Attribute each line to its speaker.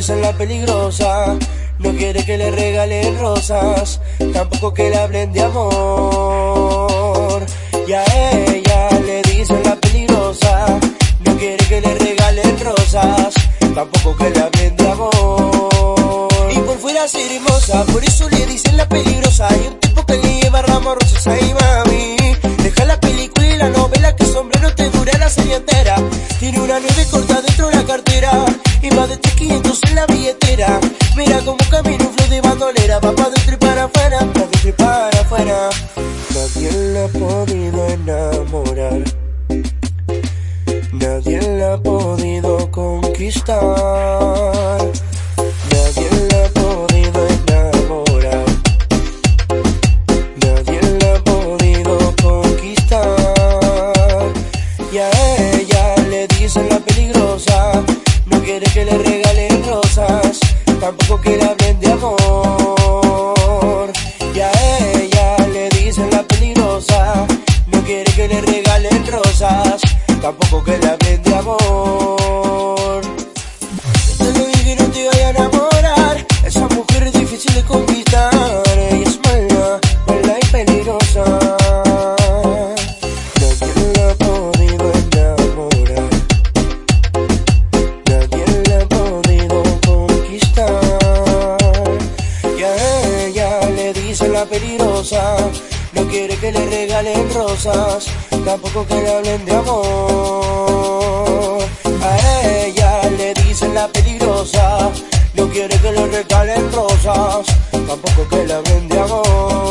Speaker 1: dicen la peligrosa. No quiere que le regalen rosas, tampoco que le hablen de amor. Y a ella le dicen la peligrosa. No quiere que le regalen rosas, tampoco que le hablen de amor. Y por fuera ser hermosa, por eso le dicen la peligrosa. Hay un tipo que le lleva ramos rosas ahí, mami. Tiene una nueve corta dentro de la cartera y más de 500 en la billetera. Mira como camina un flow de bandolera, va para dentro y para afuera, para dentro y para afuera. Nadie la ha podido enamorar. Nadie la ha podido conquistar. Quiere que le regalen rosas. Tampoco que le hablen de amor. Y a ella le dicen la peligrosa. No quiere que le regalen rosas. Tampoco que le hablen de amor. No quiere que le regalen rosas, tampoco que le hablen de amor. A ella le dicen la peligrosa. No quiere que le regalen rosas, tampoco que le hablen de amor.